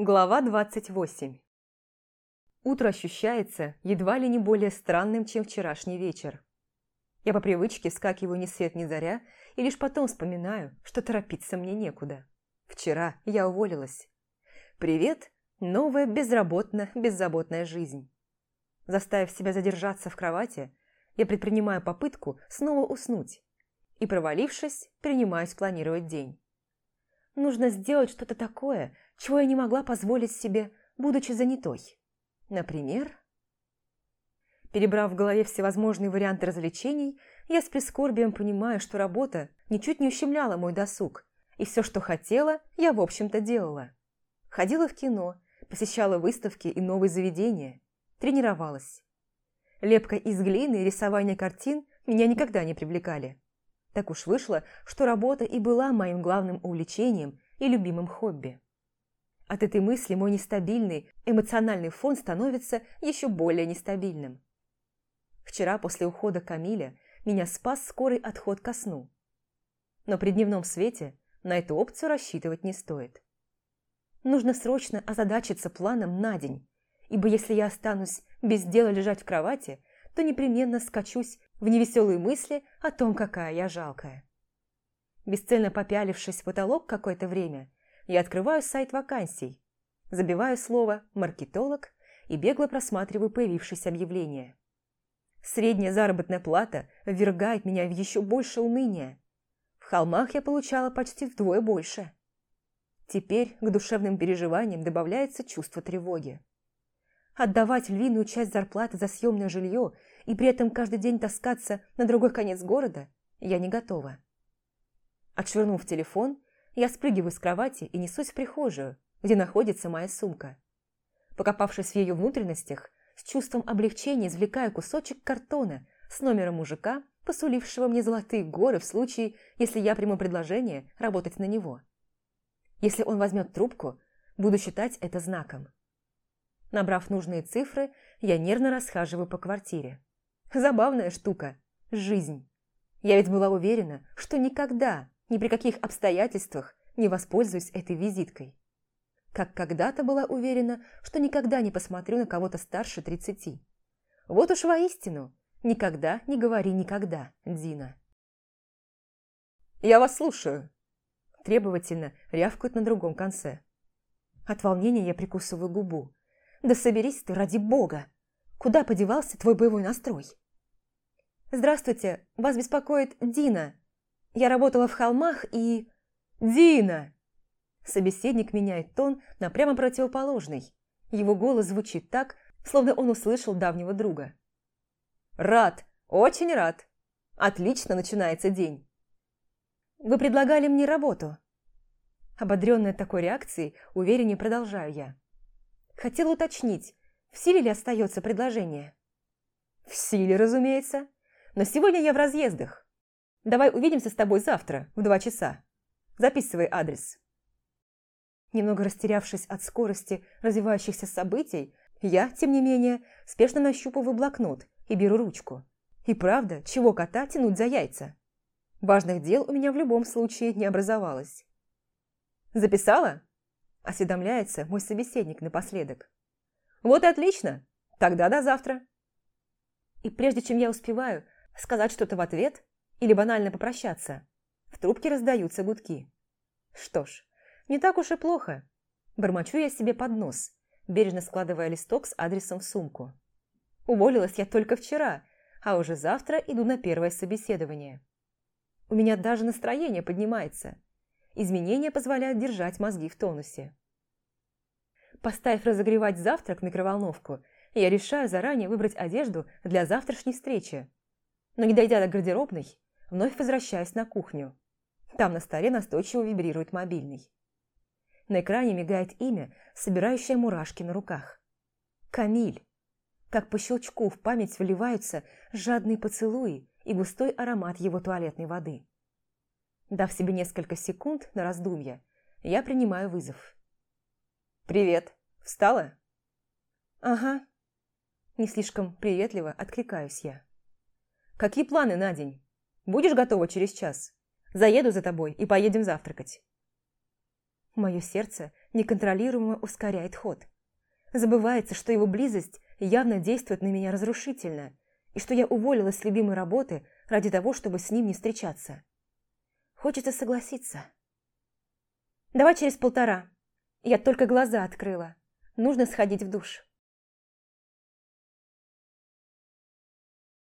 Глава 28 Утро ощущается едва ли не более странным, чем вчерашний вечер. Я по привычке скакиваю ни свет ни заря и лишь потом вспоминаю, что торопиться мне некуда. Вчера я уволилась. Привет, новая безработно-беззаботная жизнь. Заставив себя задержаться в кровати, я предпринимаю попытку снова уснуть и, провалившись, принимаюсь планировать день. Нужно сделать что-то такое, чего я не могла позволить себе, будучи занятой. Например... Перебрав в голове всевозможные варианты развлечений, я с прискорбием понимаю, что работа ничуть не ущемляла мой досуг, и все, что хотела, я, в общем-то, делала. Ходила в кино, посещала выставки и новые заведения, тренировалась. Лепка из глины и рисование картин меня никогда не привлекали. Так уж вышло, что работа и была моим главным увлечением и любимым хобби. От этой мысли мой нестабильный эмоциональный фон становится еще более нестабильным. Вчера после ухода Камиля меня спас скорый отход ко сну. Но при дневном свете на эту опцию рассчитывать не стоит. Нужно срочно озадачиться планом на день, ибо если я останусь без дела лежать в кровати, то непременно скачусь в невеселые мысли о том, какая я жалкая. Бесцельно попялившись в потолок какое-то время, я открываю сайт вакансий, забиваю слово «маркетолог» и бегло просматриваю появившиеся объявления. Средняя заработная плата ввергает меня в еще больше уныния. В холмах я получала почти вдвое больше. Теперь к душевным переживаниям добавляется чувство тревоги. Отдавать львиную часть зарплаты за съемное жилье и при этом каждый день таскаться на другой конец города я не готова. Отшвырнув телефон, я спрыгиваю с кровати и несусь в прихожую, где находится моя сумка. Покопавшись в ее внутренностях, с чувством облегчения извлекаю кусочек картона с номером мужика, посулившего мне золотые горы в случае, если я приму предложение работать на него. Если он возьмет трубку, буду считать это знаком. Набрав нужные цифры, я нервно расхаживаю по квартире. Забавная штука – жизнь. Я ведь была уверена, что никогда, ни при каких обстоятельствах не воспользуюсь этой визиткой. Как когда-то была уверена, что никогда не посмотрю на кого-то старше тридцати. Вот уж воистину, никогда не говори никогда, Дина. «Я вас слушаю», требовательно рявкают на другом конце. От волнения я прикусываю губу. «Да соберись ты, ради бога! Куда подевался твой боевой настрой?» «Здравствуйте, вас беспокоит Дина. Я работала в холмах и...» «Дина!» Собеседник меняет тон на прямо противоположный. Его голос звучит так, словно он услышал давнего друга. «Рад, очень рад. Отлично начинается день. Вы предлагали мне работу». Ободренная такой реакцией, увереннее продолжаю я. Хотела уточнить, в силе ли остается предложение? В силе, разумеется. Но сегодня я в разъездах. Давай увидимся с тобой завтра в два часа. Записывай адрес. Немного растерявшись от скорости развивающихся событий, я, тем не менее, спешно нащупываю блокнот и беру ручку. И правда, чего кота тянуть за яйца? Важных дел у меня в любом случае не образовалось. «Записала?» – осведомляется мой собеседник напоследок. «Вот и отлично! Тогда до завтра!» И прежде чем я успеваю сказать что-то в ответ или банально попрощаться, в трубке раздаются гудки. Что ж, не так уж и плохо. Бормочу я себе под нос, бережно складывая листок с адресом в сумку. Уволилась я только вчера, а уже завтра иду на первое собеседование. У меня даже настроение поднимается. Изменения позволяют держать мозги в тонусе. Поставив разогревать завтрак в микроволновку, я решаю заранее выбрать одежду для завтрашней встречи. Но не дойдя до гардеробной, вновь возвращаюсь на кухню. Там на столе настойчиво вибрирует мобильный. На экране мигает имя, собирающее мурашки на руках. Камиль. Как по щелчку в память вливаются жадные поцелуи, и густой аромат его туалетной воды. Дав себе несколько секунд на раздумье, я принимаю вызов. «Привет. Встала?» «Ага». Не слишком приветливо откликаюсь я. «Какие планы на день? Будешь готова через час? Заеду за тобой и поедем завтракать». Мое сердце неконтролируемо ускоряет ход. Забывается, что его близость явно действует на меня разрушительно, и что я уволилась с любимой работы ради того, чтобы с ним не встречаться. Хочется согласиться. «Давай через полтора. Я только глаза открыла. Нужно сходить в душ».